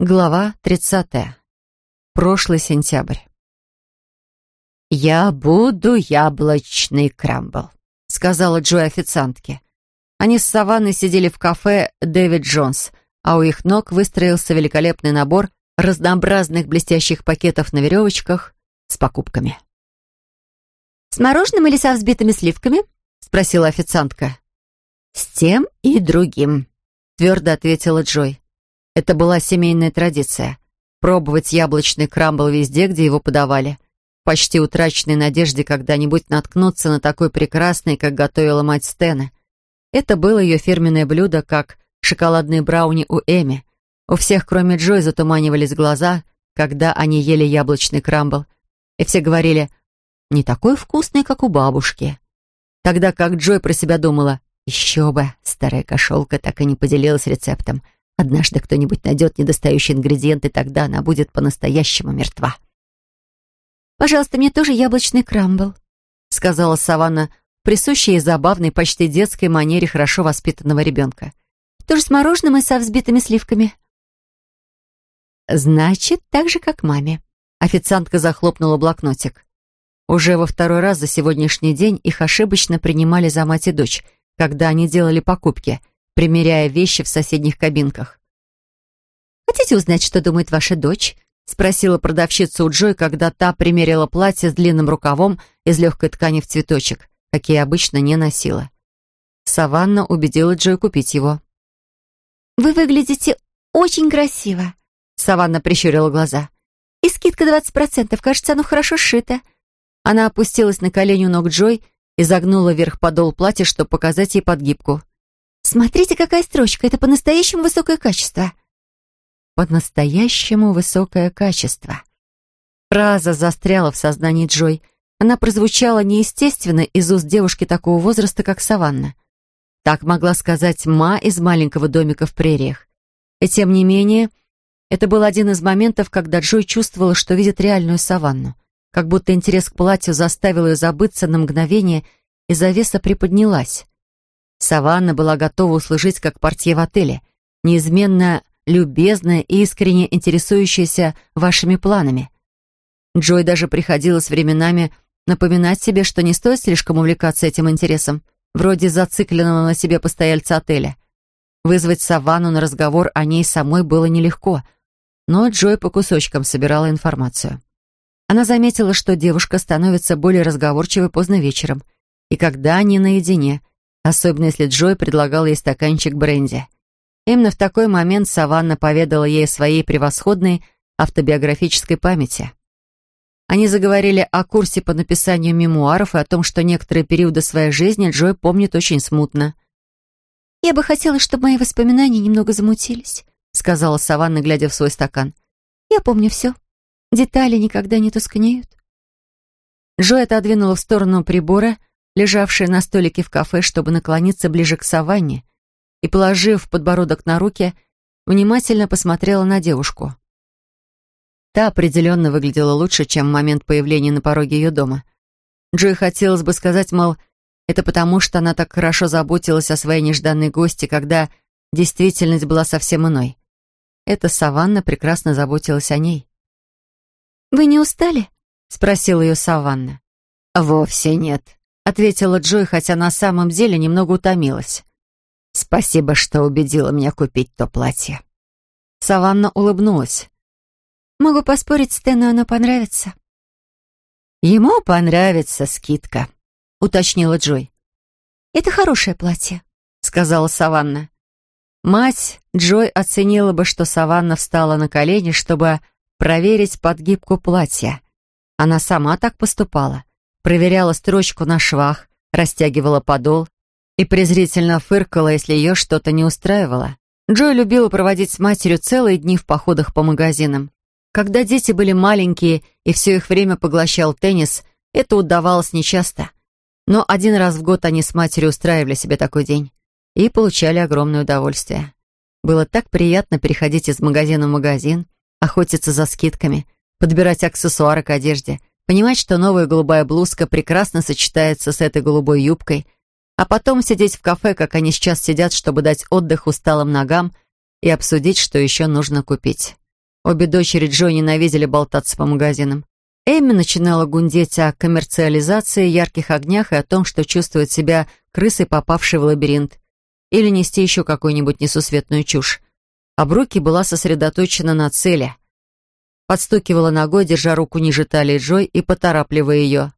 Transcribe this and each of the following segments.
Глава 30. Прошлый сентябрь. «Я буду яблочный крамбл», — сказала Джой официантке. Они с Саванной сидели в кафе «Дэвид Джонс», а у их ног выстроился великолепный набор разнообразных блестящих пакетов на веревочках с покупками. «С мороженым или со взбитыми сливками?» — спросила официантка. «С тем и другим», — твердо ответила Джой. Это была семейная традиция — пробовать яблочный крамбл везде, где его подавали. Почти утраченной надежде когда-нибудь наткнуться на такой прекрасный, как готовила мать Стена. Это было ее фирменное блюдо, как шоколадные брауни у Эми. У всех, кроме Джой, затуманивались глаза, когда они ели яблочный крамбл. И все говорили «не такой вкусный, как у бабушки». Тогда как Джой про себя думала «еще бы, старая кошелка так и не поделилась рецептом». Однажды кто-нибудь найдет недостающие ингредиенты, тогда она будет по-настоящему мертва. «Пожалуйста, мне тоже яблочный крамбл», — сказала Саванна, присущей забавной, почти детской манере хорошо воспитанного ребенка. «Тоже с мороженым и со взбитыми сливками». «Значит, так же, как маме». Официантка захлопнула блокнотик. Уже во второй раз за сегодняшний день их ошибочно принимали за мать и дочь, когда они делали покупки — примеряя вещи в соседних кабинках. «Хотите узнать, что думает ваша дочь?» — спросила продавщица у Джой, когда та примерила платье с длинным рукавом из легкой ткани в цветочек, какие обычно не носила. Саванна убедила Джой купить его. «Вы выглядите очень красиво», — Саванна прищурила глаза. «И скидка 20%, кажется, оно хорошо сшито». Она опустилась на колени у ног Джой и загнула вверх подол платья, чтобы показать ей подгибку. Смотрите, какая строчка. Это по-настоящему высокое качество. По-настоящему высокое качество. Фраза застряла в сознании Джой. Она прозвучала неестественно из уст девушки такого возраста, как Саванна. Так могла сказать Ма из маленького домика в прериях. И тем не менее, это был один из моментов, когда Джой чувствовала, что видит реальную Саванну. Как будто интерес к платью заставил ее забыться на мгновение, и завеса приподнялась. Саванна была готова услужить как портье в отеле, неизменно любезная и искренне интересующаяся вашими планами. Джой даже приходилось временами напоминать себе, что не стоит слишком увлекаться этим интересом, вроде зацикленного на себе постояльца отеля. Вызвать Саванну на разговор о ней самой было нелегко, но Джой по кусочкам собирала информацию. Она заметила, что девушка становится более разговорчивой поздно вечером, и когда они наедине – особенно если Джой предлагал ей стаканчик бренди. Именно в такой момент Саванна поведала ей о своей превосходной автобиографической памяти. Они заговорили о курсе по написанию мемуаров и о том, что некоторые периоды своей жизни Джой помнит очень смутно. «Я бы хотела, чтобы мои воспоминания немного замутились», сказала Саванна, глядя в свой стакан. «Я помню все. Детали никогда не тускнеют». Джой отодвинула в сторону прибора лежавшая на столике в кафе, чтобы наклониться ближе к саванне, и, положив подбородок на руки, внимательно посмотрела на девушку. Та определенно выглядела лучше, чем в момент появления на пороге ее дома. Джой хотелось бы сказать, мол, это потому, что она так хорошо заботилась о своей нежданной гости, когда действительность была совсем иной. Эта Саванна прекрасно заботилась о ней. «Вы не устали?» — спросила ее Саванна. «Вовсе нет», — ответила Джой, хотя на самом деле немного утомилась. «Спасибо, что убедила меня купить то платье». Саванна улыбнулась. «Могу поспорить, Стэну оно понравится». «Ему понравится скидка», — уточнила Джой. «Это хорошее платье», — сказала Саванна. Мать Джой оценила бы, что Саванна встала на колени, чтобы проверить подгибку платья. Она сама так поступала проверяла строчку на швах, растягивала подол и презрительно фыркала, если ее что-то не устраивало. Джой любила проводить с матерью целые дни в походах по магазинам. Когда дети были маленькие и все их время поглощал теннис, это удавалось нечасто. Но один раз в год они с матерью устраивали себе такой день и получали огромное удовольствие. Было так приятно переходить из магазина в магазин, охотиться за скидками, подбирать аксессуары к одежде — понимать, что новая голубая блузка прекрасно сочетается с этой голубой юбкой, а потом сидеть в кафе, как они сейчас сидят, чтобы дать отдых усталым ногам и обсудить, что еще нужно купить. Обе дочери Джо ненавидели болтаться по магазинам. Эми начинала гундеть о коммерциализации, ярких огнях и о том, что чувствует себя крысой, попавшей в лабиринт, или нести еще какую-нибудь несусветную чушь. А Бруки была сосредоточена на цели. Подстукивала ногой, держа руку ниже талии Джой и поторапливая ее.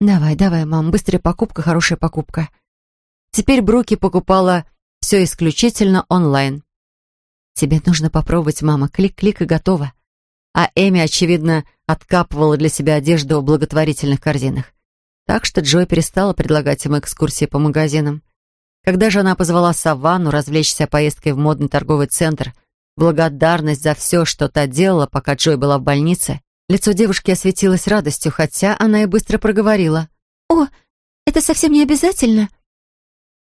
«Давай, давай, мам, быстрая покупка, хорошая покупка». Теперь Бруки покупала все исключительно онлайн. «Тебе нужно попробовать, мама. Клик-клик и готово». А Эми, очевидно, откапывала для себя одежду в благотворительных корзинах. Так что Джой перестала предлагать им экскурсии по магазинам. Когда же она позвала Саванну развлечься поездкой в модный торговый центр, благодарность за все, что та делала, пока Джой была в больнице, лицо девушки осветилось радостью, хотя она и быстро проговорила. «О, это совсем не обязательно».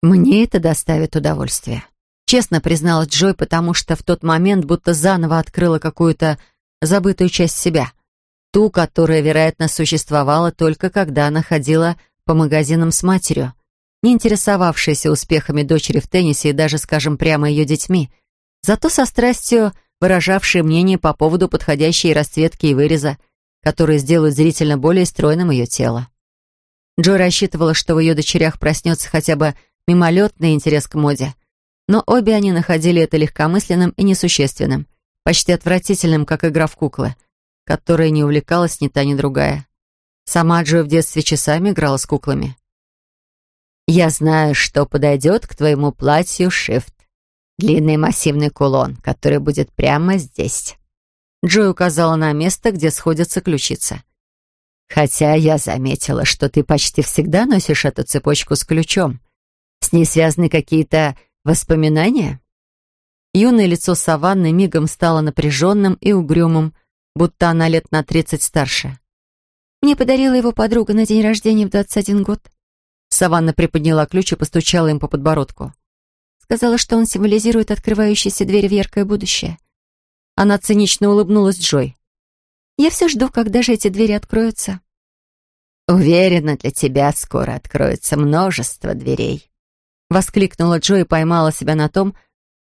«Мне это доставит удовольствие», честно призналась Джой, потому что в тот момент будто заново открыла какую-то забытую часть себя. Ту, которая, вероятно, существовала только когда она ходила по магазинам с матерью, не интересовавшаяся успехами дочери в теннисе и даже, скажем, прямо ее детьми, зато со страстью выражавшей мнение по поводу подходящей расцветки и выреза, которые сделают зрительно более стройным ее тело. Джой рассчитывала, что в ее дочерях проснется хотя бы мимолетный интерес к моде — но обе они находили это легкомысленным и несущественным, почти отвратительным, как игра в куклы, которой не увлекалась ни та, ни другая. Сама Джо в детстве часами играла с куклами. «Я знаю, что подойдет к твоему платью шифт. Длинный массивный кулон, который будет прямо здесь». Джой указала на место, где сходятся ключицы. «Хотя я заметила, что ты почти всегда носишь эту цепочку с ключом. С ней связаны какие-то Воспоминания? Юное лицо Саванны мигом стало напряженным и угрюмым, будто она лет на тридцать старше. «Мне подарила его подруга на день рождения в двадцать один год». Саванна приподняла ключ и постучала им по подбородку. Сказала, что он символизирует открывающиеся двери в яркое будущее. Она цинично улыбнулась Джой. «Я все жду, когда же эти двери откроются». «Уверена, для тебя скоро откроется множество дверей», Воскликнула Джо и поймала себя на том,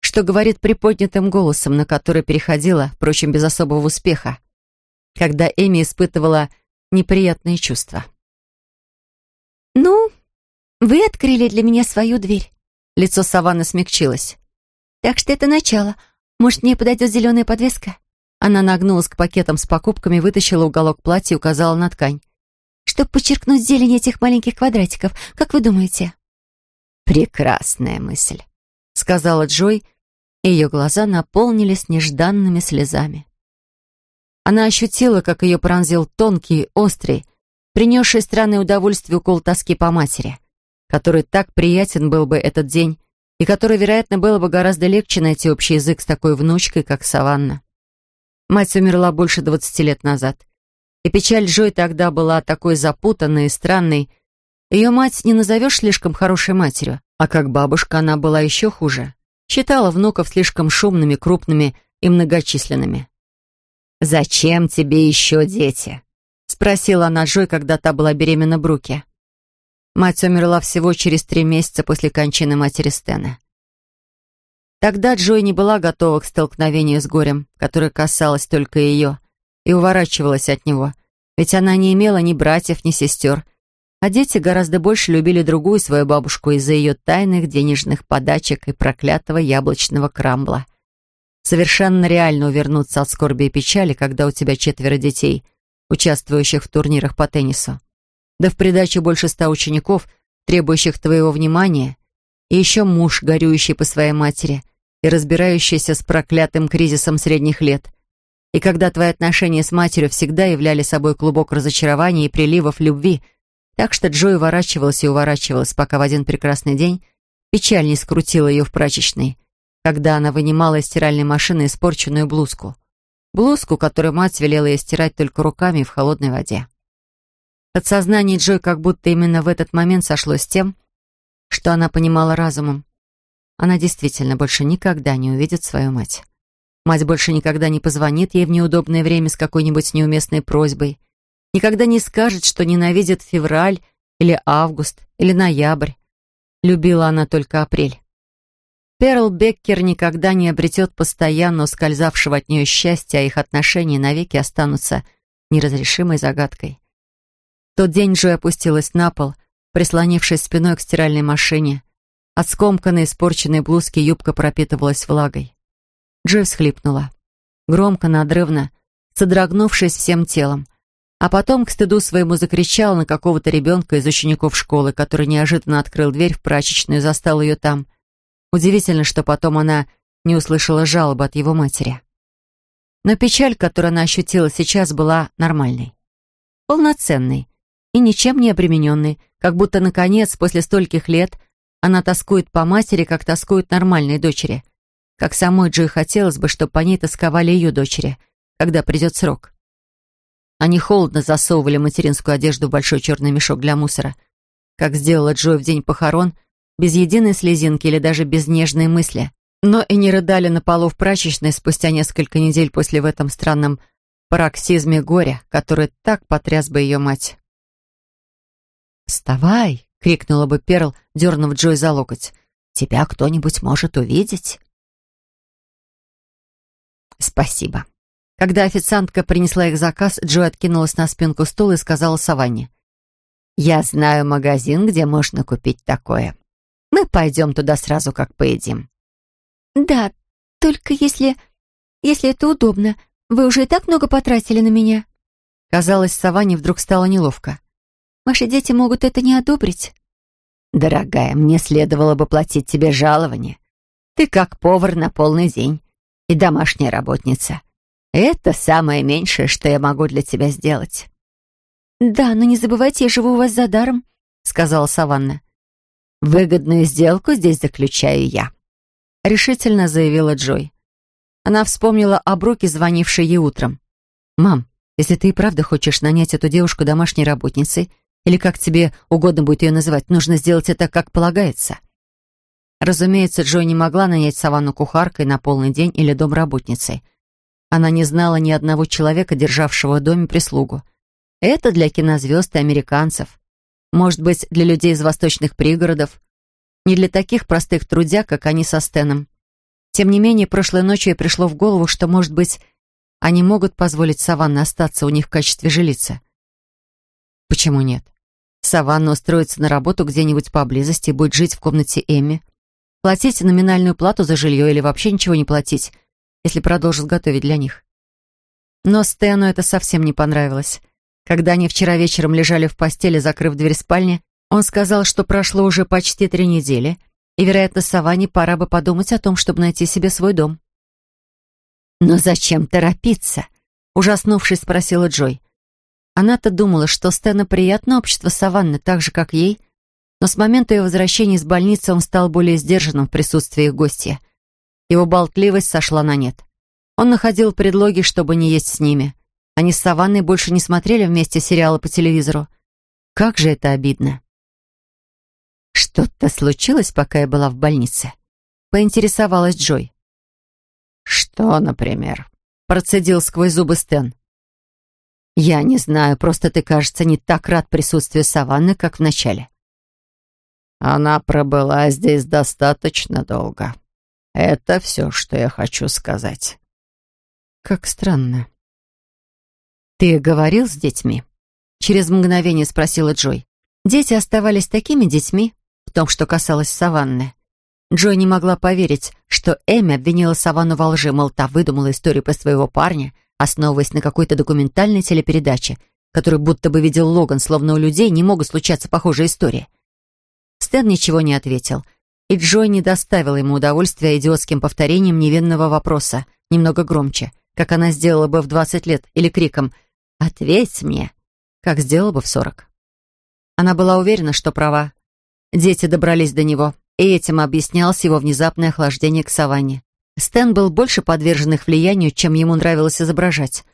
что говорит приподнятым голосом, на который переходила, впрочем, без особого успеха, когда Эми испытывала неприятные чувства. «Ну, вы открыли для меня свою дверь». Лицо Саванны смягчилось. «Так что это начало. Может, мне подойдет зеленая подвеска?» Она нагнулась к пакетам с покупками, вытащила уголок платья и указала на ткань. «Чтобы подчеркнуть зелень этих маленьких квадратиков, как вы думаете?» «Прекрасная мысль», — сказала Джой, и ее глаза наполнились нежданными слезами. Она ощутила, как ее пронзил тонкий, острый, принесший странное удовольствие укол тоски по матери, который так приятен был бы этот день, и который, вероятно, было бы гораздо легче найти общий язык с такой внучкой, как Саванна. Мать умерла больше двадцати лет назад, и печаль Джой тогда была такой запутанной и странной, ее мать не назовешь слишком хорошей матерью, а как бабушка она была еще хуже. Считала внуков слишком шумными, крупными и многочисленными. «Зачем тебе еще дети?» — спросила она Джой, когда та была беременна Бруки. Мать умерла всего через три месяца после кончины матери Стена. Тогда Джой не была готова к столкновению с горем, которое касалось только ее, и уворачивалась от него, ведь она не имела ни братьев, ни сестер, а дети гораздо больше любили другую свою бабушку из-за ее тайных денежных подачек и проклятого яблочного крамбла. Совершенно реально увернуться от скорби и печали, когда у тебя четверо детей, участвующих в турнирах по теннису. Да в придачу больше ста учеников, требующих твоего внимания, и еще муж, горюющий по своей матери и разбирающийся с проклятым кризисом средних лет. И когда твои отношения с матерью всегда являли собой клубок разочарования и приливов любви – так что Джой уворачивалась и уворачивалась, пока в один прекрасный день печаль не скрутила ее в прачечной, когда она вынимала из стиральной машины испорченную блузку. Блузку, которую мать велела ей стирать только руками в холодной воде. Подсознание Джой как будто именно в этот момент сошло с тем, что она понимала разумом. Она действительно больше никогда не увидит свою мать. Мать больше никогда не позвонит ей в неудобное время с какой-нибудь неуместной просьбой, никогда не скажет, что ненавидит февраль или август или ноябрь. Любила она только апрель. Перл Беккер никогда не обретет постоянно ускользавшего от нее счастья, а их отношения навеки останутся неразрешимой загадкой. Тот день Джой опустилась на пол, прислонившись спиной к стиральной машине. От скомканной испорченной блузки юбка пропитывалась влагой. Джой всхлипнула. Громко, надрывно, содрогнувшись всем телом. А потом к стыду своему закричала на какого-то ребенка из учеников школы, который неожиданно открыл дверь в прачечную и застал ее там. Удивительно, что потом она не услышала жалобы от его матери. Но печаль, которую она ощутила сейчас, была нормальной. Полноценной и ничем не обремененной, как будто, наконец, после стольких лет, она тоскует по матери, как тоскует нормальной дочери. Как самой Джой хотелось бы, чтобы по ней тосковали ее дочери, когда придет срок. Они холодно засовывали материнскую одежду в большой черный мешок для мусора, как сделала Джой в день похорон — без единой слезинки или даже без нежной мысли. Но и не рыдали на полу в прачечной спустя несколько недель после в этом странном пароксизме горя, который так потряс бы ее мать. «Вставай!» — крикнула бы Перл, дернув Джой за локоть. «Тебя кто-нибудь может увидеть?» «Спасибо». Когда официантка принесла их заказ, Джой откинулась на спинку стула и сказала Саванне. «Я знаю магазин, где можно купить такое. Мы пойдем туда сразу, как поедим». «Да, только если... если это удобно. Вы уже и так много потратили на меня». Казалось, Саване вдруг стало неловко. «Ваши дети могут это не одобрить». «Дорогая, мне следовало бы платить тебе жалование. Ты как повар на полный день и домашняя работница. Это самое меньшее, что я могу для тебя сделать». «Да, но не забывайте, я живу у вас за даром», — сказала Саванна. «Выгодную сделку здесь заключаю я», — решительно заявила Джой. Она вспомнила о Бруке, звонившей ей утром. «Мам, если ты и правда хочешь нанять эту девушку домашней работницей, или как тебе угодно будет ее называть, нужно сделать это как полагается». Разумеется, Джой не могла нанять Саванну кухаркой на полный день или домработницей. Она не знала ни одного человека, державшего в доме прислугу. Это для кинозвезд и американцев. Может быть, для людей из восточных пригородов. Не для таких простых трудяг, как они со Стеном. Тем не менее, прошлой ночью ей пришло в голову, что, может быть, они могут позволить Саванне остаться у них в качестве жилицы. Почему нет? Саванна устроится на работу где-нибудь поблизости и будет жить в комнате Эми. Платить номинальную плату за жилье или вообще ничего не платить, если продолжит готовить для них. Но Стэну это совсем не понравилось. Когда они вчера вечером лежали в постели, закрыв дверь спальни, он сказал, что прошло уже почти три недели, и, вероятно, Саване пора бы подумать о том, чтобы найти себе свой дом. «Но зачем торопиться?» — ужаснувшись, спросила Джой. Она-то думала, что Стэна приятно общество Саванны, так же, как ей, но с момента ее возвращения из больницы он стал более сдержанным в присутствии их гостя. Его болтливость сошла на нет. Он находил предлоги, чтобы не есть с ними — они с Саванной больше не смотрели вместе сериалы по телевизору. Как же это обидно. «Что-то случилось, пока я была в больнице?» Поинтересовалась Джой. «Что, например?» Процедил сквозь зубы Стэн. «Я не знаю, просто ты, кажется, не так рад присутствию Саванны, как в начале». «Она пробыла здесь достаточно долго. Это все, что я хочу сказать». «Как странно», «Ты говорил с детьми?» Через мгновение спросила Джой. Дети оставались такими детьми, в том, что касалось Саванны. Джой не могла поверить, что Эми обвинила Саванну во лжи, мол, та выдумала историю про своего парня, основываясь на какой-то документальной телепередаче, которую будто бы видел Логан, словно у людей не могут случаться похожие истории. Стэн ничего не ответил, и Джой не доставила ему удовольствия идиотским повторением невинного вопроса, немного громче, как она сделала бы в 20 лет, или криком — «Ответь мне», как сделала бы в сорок. Она была уверена, что права. Дети добрались до него, и этим объяснялось его внезапное охлаждение к саванне. Стэн был больше подвержен их влиянию, чем ему нравилось изображать.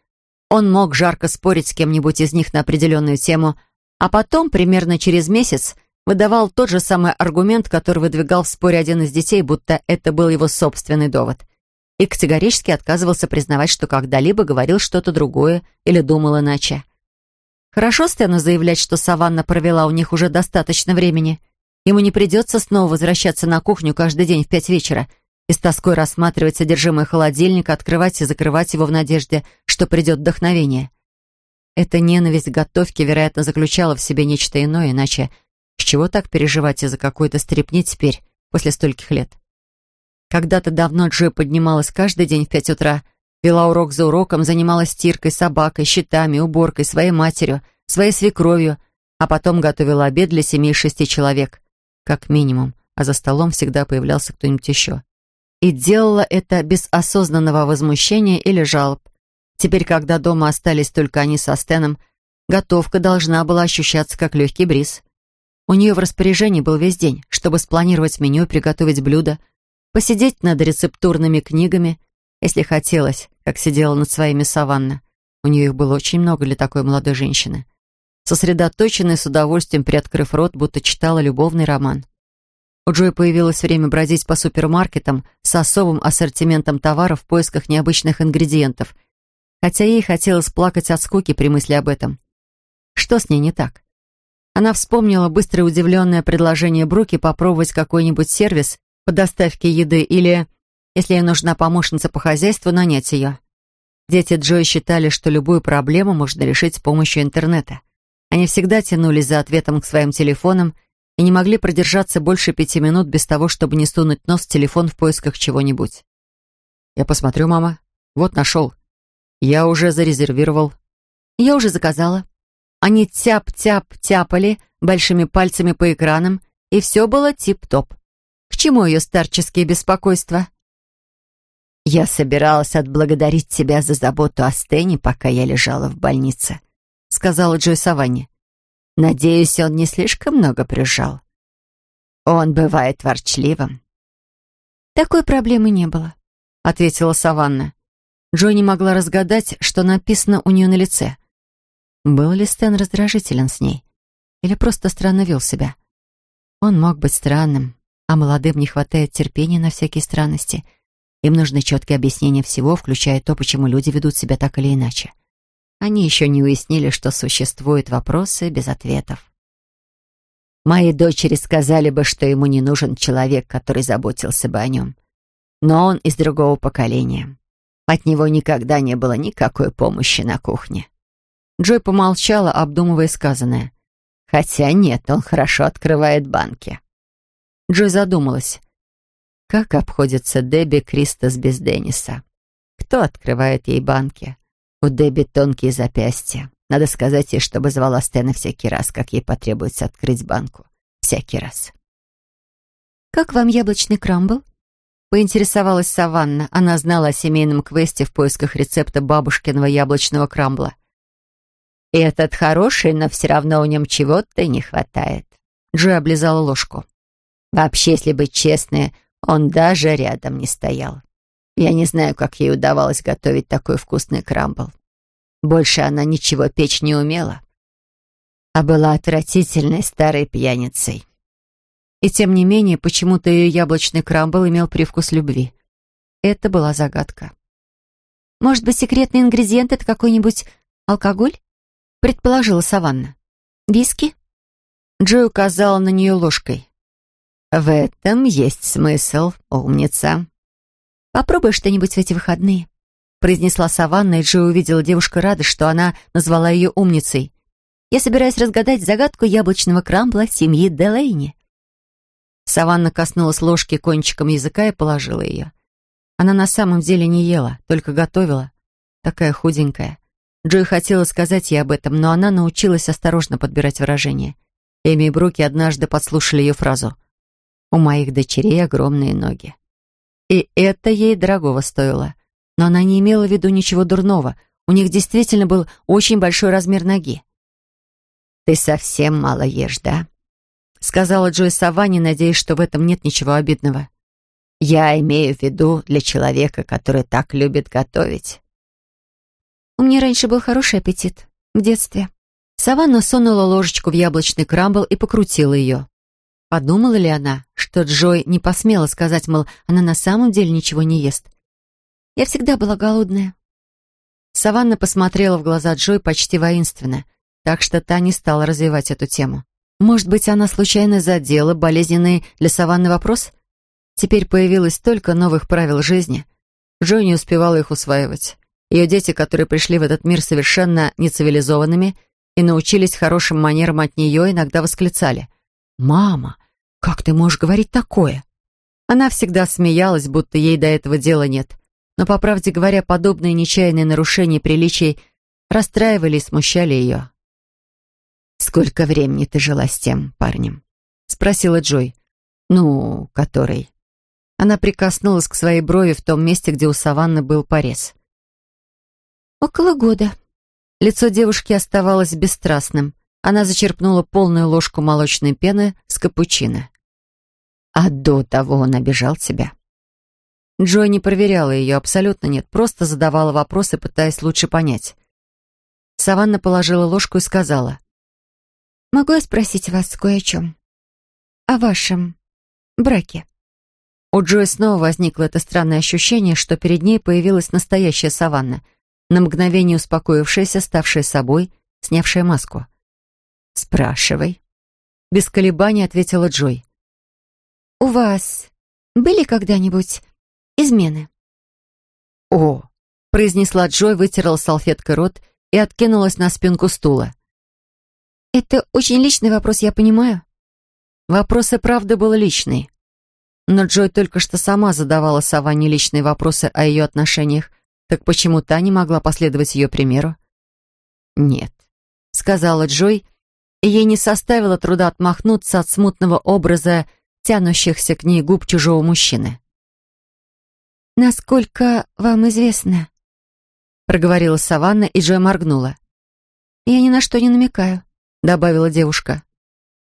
Он мог жарко спорить с кем-нибудь из них на определенную тему, а потом, примерно через месяц, выдавал тот же самый аргумент, который выдвигал в споре один из детей, будто это был его собственный довод и категорически отказывался признавать, что когда-либо говорил что-то другое или думал иначе. Хорошо Стэну заявлять, что Саванна провела у них уже достаточно времени. Ему не придется снова возвращаться на кухню каждый день в пять вечера и с тоской рассматривать содержимое холодильника, открывать и закрывать его в надежде, что придет вдохновение. Эта ненависть к готовке, вероятно, заключала в себе нечто иное, иначе с чего так переживать из-за какой-то стрепни теперь, после стольких лет? Когда-то давно Джой поднималась каждый день в пять утра, вела урок за уроком, занималась стиркой, собакой, щитами, уборкой, своей матерью, своей свекровью, а потом готовила обед для семей шести человек, как минимум, а за столом всегда появлялся кто-нибудь еще. И делала это без осознанного возмущения или жалоб. Теперь, когда дома остались только они со Стеном, готовка должна была ощущаться как легкий бриз. У нее в распоряжении был весь день, чтобы спланировать меню, приготовить блюда, посидеть над рецептурными книгами, если хотелось, как сидела над своими саванна. У нее их было очень много для такой молодой женщины. Сосредоточенная с удовольствием приоткрыв рот, будто читала любовный роман. У Джой появилось время бродить по супермаркетам с особым ассортиментом товаров в поисках необычных ингредиентов – хотя ей хотелось плакать от скуки при мысли об этом. Что с ней не так? Она вспомнила быстрое удивленное предложение Бруки попробовать какой-нибудь сервис по доставке еды или, если ей нужна помощница по хозяйству, нанять ее. Дети Джои считали, что любую проблему можно решить с помощью интернета. Они всегда тянулись за ответом к своим телефонам и не могли продержаться больше пяти минут без того, чтобы не сунуть нос в телефон в поисках чего-нибудь. «Я посмотрю, мама. Вот нашел. «Я уже зарезервировал». «Я уже заказала». Они тяп-тяп-тяпали большими пальцами по экранам, и все было тип-топ. К чему ее старческие беспокойства? «Я собиралась отблагодарить тебя за заботу о Стэне, пока я лежала в больнице», — сказала Джой Саванне. «Надеюсь, он не слишком много прижал. Он бывает ворчливым». «Такой проблемы не было», — ответила Саванна. Джой могла разгадать, что написано у нее на лице. Был ли Стэн раздражителен с ней? Или просто странно вел себя? Он мог быть странным, а молодым не хватает терпения на всякие странности. Им нужны четкие объяснения всего, включая то, почему люди ведут себя так или иначе. Они еще не уяснили, что существуют вопросы без ответов. Мои дочери сказали бы, что ему не нужен человек, который заботился бы о нем. Но он из другого поколения. От него никогда не было никакой помощи на кухне. Джой помолчала, обдумывая сказанное. Хотя нет, он хорошо открывает банки. Джой задумалась. Как обходится Дебби Кристос без Денниса? Кто открывает ей банки? У Дебби тонкие запястья. Надо сказать ей, чтобы звала Стэна всякий раз, как ей потребуется открыть банку. Всякий раз. «Как вам яблочный крамбл?» Поинтересовалась Саванна. Она знала о семейном квесте в поисках рецепта бабушкиного яблочного крамбла. И «Этот хороший, но все равно в нем чего-то не хватает». Джой облизала ложку. «Вообще, если быть честной, он даже рядом не стоял. Я не знаю, как ей удавалось готовить такой вкусный крамбл. Больше она ничего печь не умела, а была отвратительной старой пьяницей. И тем не менее, почему-то ее яблочный крамбл имел привкус любви. Это была загадка. «Может быть, секретный ингредиент — это какой-нибудь алкоголь?» — предположила Саванна. «Виски?» Джой указала на нее ложкой. «В этом есть смысл, умница». «Попробуй что-нибудь в эти выходные», — произнесла Саванна, и Джой увидела девушку рада, что она назвала ее умницей. «Я собираюсь разгадать загадку яблочного крамбла семьи Делейни». Саванна коснулась ложки кончиком языка и положила ее. Она на самом деле не ела, только готовила. Такая худенькая. Джой хотела сказать ей об этом, но она научилась осторожно подбирать выражения. Эми и Бруки однажды подслушали ее фразу «У моих дочерей огромные ноги». И это ей дорогого стоило. Но она не имела в виду ничего дурного. У них действительно был очень большой размер ноги. «Ты совсем мало ешь, да?» сказала Джой Саванни, надеясь, что в этом нет ничего обидного. «Я имею в виду для человека, который так любит готовить». «У меня раньше был хороший аппетит. В детстве». Саванна сунула ложечку в яблочный крамбл и покрутила ее. Подумала ли она, что Джой не посмела сказать, мол, она на самом деле ничего не ест? «Я всегда была голодная». Саванна посмотрела в глаза Джой почти воинственно, так что та не стала развивать эту тему. Может быть, она случайно задела болезненный для Саванны вопрос? Теперь появилось столько новых правил жизни. Джой не успевала их усваивать. Ее дети, которые пришли в этот мир совершенно нецивилизованными и научились хорошим манерам от нее, иногда восклицали. «Мама, как ты можешь говорить такое?» Она всегда смеялась, будто ей до этого дела нет. Но, по правде говоря, подобные нечаянные нарушения приличий расстраивали и смущали ее. «Сколько времени ты жила с тем парнем?» — спросила Джой. «Ну, который?» Она прикоснулась к своей брови в том месте, где у Саванны был порез. «Около года». Лицо девушки оставалось бесстрастным. Она зачерпнула полную ложку молочной пены с капучино. «А до того он обижал тебя?» Джой не проверяла ее, абсолютно нет, просто задавала вопросы, пытаясь лучше понять. Саванна положила ложку и сказала. «Могу я спросить вас кое о чем? О вашем браке?» У Джой снова возникло это странное ощущение, что перед ней появилась настоящая саванна, на мгновение успокоившаяся, ставшая собой, снявшая маску. «Спрашивай». Без колебаний ответила Джой. «У вас были когда-нибудь измены?» «О!» — произнесла Джой, вытерла салфеткой рот и откинулась на спинку стула. «Это очень личный вопрос, я понимаю». Вопрос и правда был личный. Но Джой только что сама задавала Саванне личные вопросы о ее отношениях, так почему та не могла последовать ее примеру? «Нет», — сказала Джой, и ей не составило труда отмахнуться от смутного образа тянущихся к ней губ чужого мужчины. «Насколько вам известно?» — проговорила Саванна, и Джой моргнула. «Я ни на что не намекаю», — добавила девушка.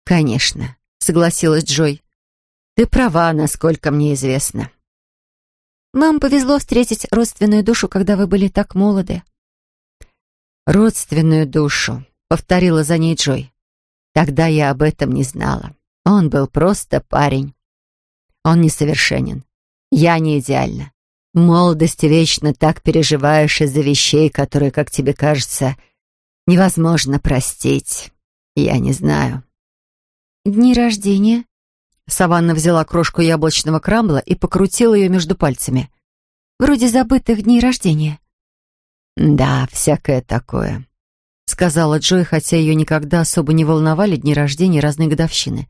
«Конечно», — согласилась Джой. Ты права, насколько мне известно. Вам повезло встретить родственную душу, когда вы были так молоды. Родственную душу, повторила за ней Джой. Тогда я об этом не знала. Он был просто парень. Он несовершенен. Я не идеальна. В молодости вечно так переживаешь из-за вещей, которые, как тебе кажется, невозможно простить. Я не знаю. Дни рождения? Саванна взяла крошку яблочного крамбла и покрутила ее между пальцами. «Вроде забытых дней рождения». «Да, всякое такое», — сказала Джой, хотя ее никогда особо не волновали дни рождения разной годовщины.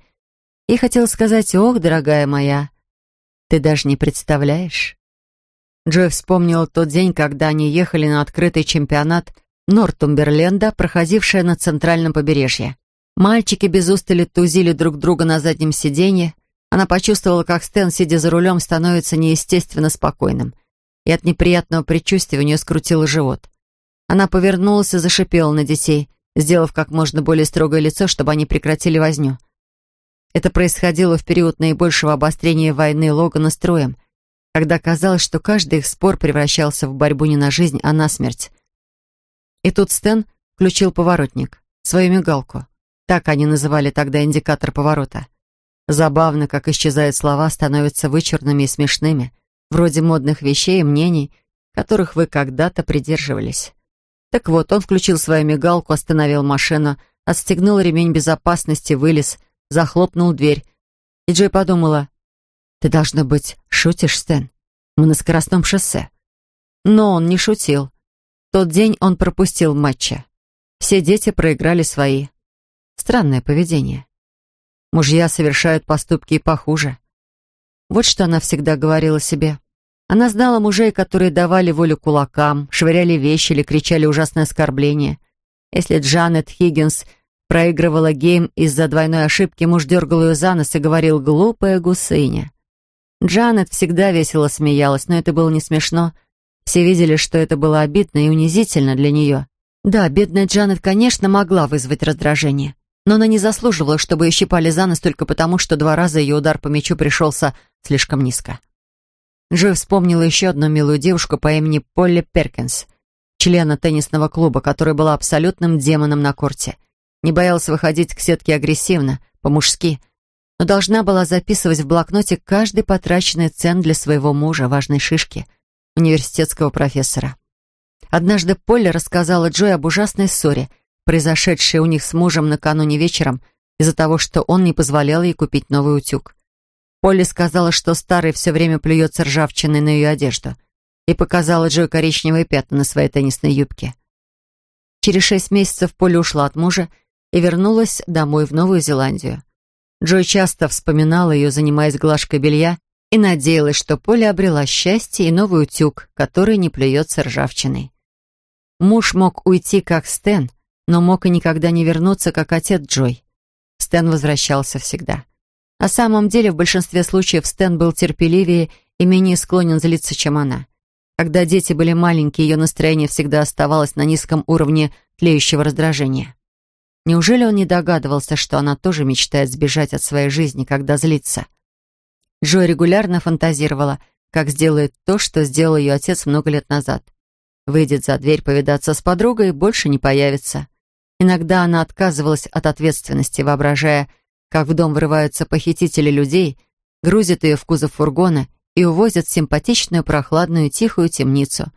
И хотела сказать, «Ох, дорогая моя, ты даже не представляешь». Джой вспомнила тот день, когда они ехали на открытый чемпионат Нортумберленда, проходивший на центральном побережье. Мальчики без устали тузили друг друга на заднем сиденье. Она почувствовала, как Стэн, сидя за рулем, становится неестественно спокойным. И от неприятного предчувствия у нее скрутило живот. Она повернулась и зашипела на детей, сделав как можно более строгое лицо, чтобы они прекратили возню. Это происходило в период наибольшего обострения войны Логана с Троем, когда казалось, что каждый их спор превращался в борьбу не на жизнь, а на смерть. И тут Стэн включил поворотник, свою мигалку. Так они называли тогда индикатор поворота. Забавно, как исчезают слова, становятся вычурными и смешными, вроде модных вещей и мнений, которых вы когда-то придерживались. Так вот, он включил свою мигалку, остановил машину, отстегнул ремень безопасности, вылез, захлопнул дверь. И Джой подумала, «Ты, должно быть, шутишь, Стэн? Мы на скоростном шоссе». Но он не шутил. Тот день он пропустил матча. Все дети проиграли свои. Странное поведение. Мужья совершают поступки и похуже. Вот что она всегда говорила себе. Она знала мужей, которые давали волю кулакам, швыряли вещи или кричали ужасные оскорбления. Если Джанет Хиггинс проигрывала гейм из-за двойной ошибки, муж дергал ее за нос и говорил «глупая гусыня». Джанет всегда весело смеялась, но это было не смешно. Все видели, что это было обидно и унизительно для нее. Да, бедная Джанет, конечно, могла вызвать раздражение но она не заслуживала, чтобы ее щипали за нос только потому, что два раза ее удар по мячу пришелся слишком низко. Джой вспомнила еще одну милую девушку по имени Полли Перкинс, члена теннисного клуба, которая была абсолютным демоном на корте. Не боялась выходить к сетке агрессивно, по-мужски, но должна была записывать в блокноте каждый потраченный цент для своего мужа, важной шишки, университетского профессора. Однажды Полли рассказала Джой об ужасной ссоре — произошедшее у них с мужем накануне вечером, из-за того, что он не позволял ей купить новый утюг. Полли сказала, что старый все время плюется ржавчиной на ее одежду и показала Джой коричневые пятна на своей теннисной юбке. Через шесть месяцев Полли ушла от мужа и вернулась домой в Новую Зеландию. Джой часто вспоминала ее, занимаясь глажкой белья, и надеялась, что Поля обрела счастье и новый утюг, который не плюется ржавчиной. Муж мог уйти, как Стэн, но мог и никогда не вернуться, как отец Джой. Стэн возвращался всегда. На самом деле, в большинстве случаев Стэн был терпеливее и менее склонен злиться, чем она. Когда дети были маленькие, ее настроение всегда оставалось на низком уровне тлеющего раздражения. Неужели он не догадывался, что она тоже мечтает сбежать от своей жизни, когда злится? Джой регулярно фантазировала, как сделает то, что сделал ее отец много лет назад. Выйдет за дверь повидаться с подругой и больше не появится. Иногда она отказывалась от ответственности, воображая, как в дом врываются похитители людей, грузят ее в кузов фургона и увозят в симпатичную, прохладную, тихую темницу,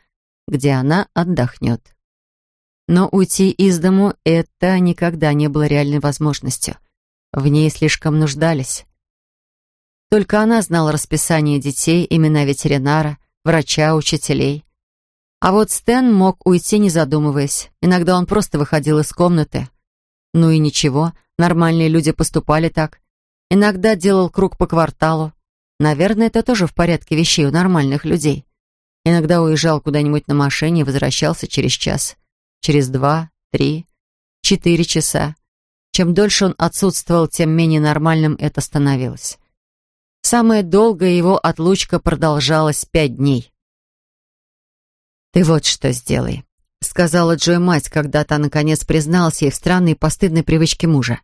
где она отдохнет. Но уйти из дому — это никогда не было реальной возможностью. В ней слишком нуждались. Только она знала расписание детей, имена ветеринара, врача, учителей. А вот Стэн мог уйти, не задумываясь. Иногда он просто выходил из комнаты. Ну и ничего, нормальные люди поступали так. Иногда делал круг по кварталу, Наверное, это тоже в порядке вещей у нормальных людей. Иногда уезжал куда-нибудь на машине и возвращался через час, через два, три, четыре часа. Чем дольше он отсутствовал, тем менее нормальным это становилось. Самая долгая его отлучка продолжалась пять дней. «Ты вот что сделай», — сказала Джой мать, когда та наконец призналась ей в странной и постыдной привычке мужа.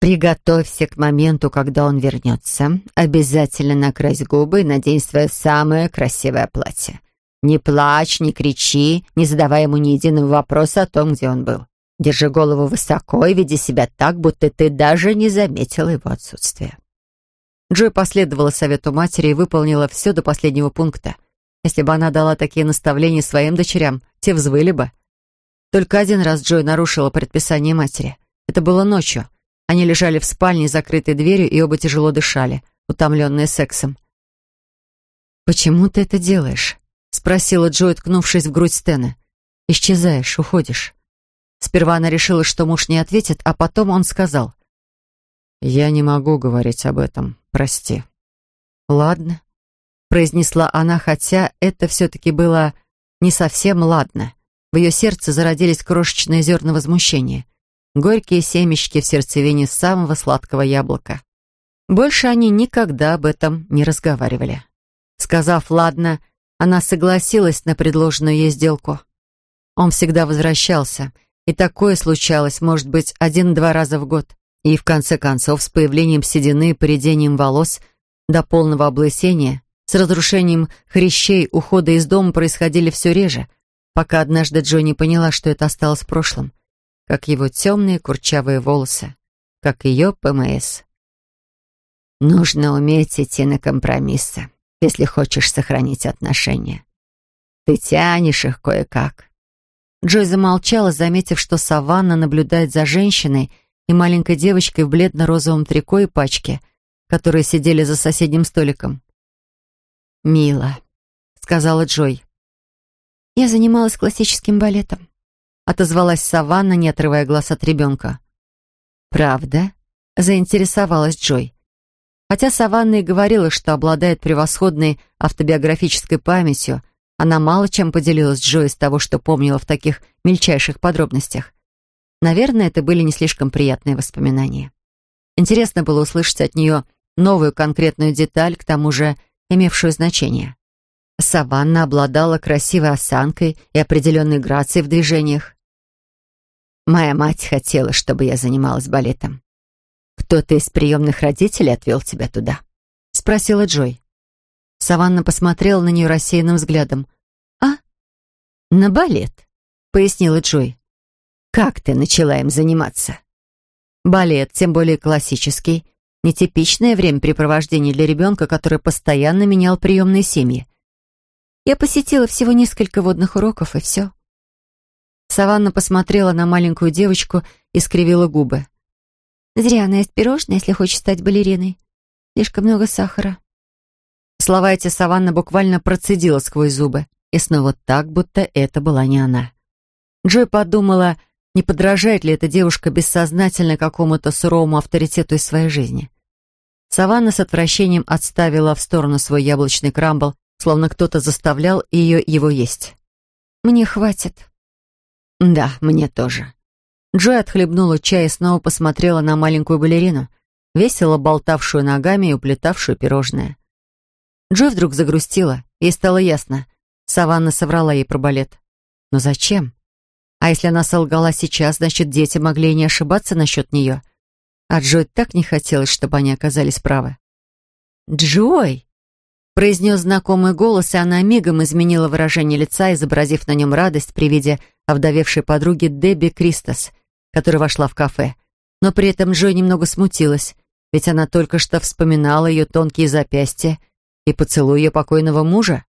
Приготовься к моменту, когда он вернется. Обязательно накрась губы и надень свое самое красивое платье. Не плачь, не кричи, не задавай ему ни единого вопроса о том, где он был. Держи голову высоко и веди себя так, будто ты даже не заметила его отсутствия. Джой последовала совету матери и выполнила все до последнего пункта. Если бы она дала такие наставления своим дочерям, те взвыли бы. Только один раз Джой нарушила предписание матери. Это было ночью. Они лежали в спальне, закрытой дверью, и оба тяжело дышали, утомленные сексом. «Почему ты это делаешь?» — спросила Джой, ткнувшись в грудь Стэна. «Исчезаешь, уходишь». Сперва она решила, что муж не ответит, а потом он сказал. «Я не могу говорить об этом, прости». «Ладно», — произнесла она, хотя это все-таки было не совсем ладно. В ее сердце зародились крошечные зерна возмущения горькие семечки в сердцевине самого сладкого яблока. Больше они никогда об этом не разговаривали. Сказав «ладно», она согласилась на предложенную ей сделку. Он всегда возвращался, и такое случалось, может быть, один-два раза в год. И в конце концов, с появлением седины и поредением волос до полного облысения, с разрушением хрящей ухода из дома происходили все реже, пока однажды Джонни поняла, что это осталось в прошлом — как его темные курчавые волосы, как ее ПМС. Нужно уметь идти на компромиссы, если хочешь сохранить отношения. Ты тянешь их кое-как. Джой замолчала, заметив, что Саванна наблюдает за женщиной и маленькой девочкой в бледно-розовом трико и пачке, которые сидели за соседним столиком. «Мило», — сказала Джой. «Я занималась классическим балетом», отозвалась Саванна, не отрывая глаз от ребенка. «Правда?» — заинтересовалась Джой. Хотя Саванна и говорила, что обладает превосходной автобиографической памятью, она мало чем поделилась с Джой из того, что помнила в таких мельчайших подробностях. Наверное, это были не слишком приятные воспоминания. Интересно было услышать от нее новую конкретную деталь, к тому же имевшую значение. Саванна обладала красивой осанкой и определенной грацией в движениях. Моя мать хотела, чтобы я занималась балетом. Кто-то из приемных родителей отвел тебя туда?» — спросила Джой. Саванна посмотрела на нее рассеянным взглядом. «А? На балет?» — пояснила Джой. «Как ты начала им заниматься?» Балет, тем более классический, нетипичное времяпрепровождение для ребенка, который постоянно менял приемные семьи. Я посетила всего несколько водных уроков, и все. Саванна посмотрела на маленькую девочку и скривила губы. Зря она ест пирожное, если хочет стать балериной. Слишком много сахара. Слова эти Саванна буквально процедила сквозь зубы. И снова так, будто это была не она. Джой подумала, не подражает ли эта девушка бессознательно какому-то суровому авторитету из своей жизни. Саванна с отвращением отставила в сторону свой яблочный крамбл, словно кто-то заставлял ее его есть. «Мне хватит». «Да, мне тоже». Джой отхлебнула чай и снова посмотрела на маленькую балерину, весело болтавшую ногами и уплетавшую пирожное. Джой вдруг загрустила, ей стало ясно. Саванна соврала ей про балет. Но зачем? А если она солгала сейчас, значит, дети могли и не ошибаться насчет нее. А Джой так не хотелось, чтобы они оказались правы. «Джой!» — произнес знакомый голос, и она мигом изменила выражение лица, изобразив на нем радость при виде овдовевшей подруги Дебби Кристос — которая вошла в кафе. Но при этом Джой немного смутилась, ведь она только что вспоминала ее тонкие запястья и поцелуй ее покойного мужа.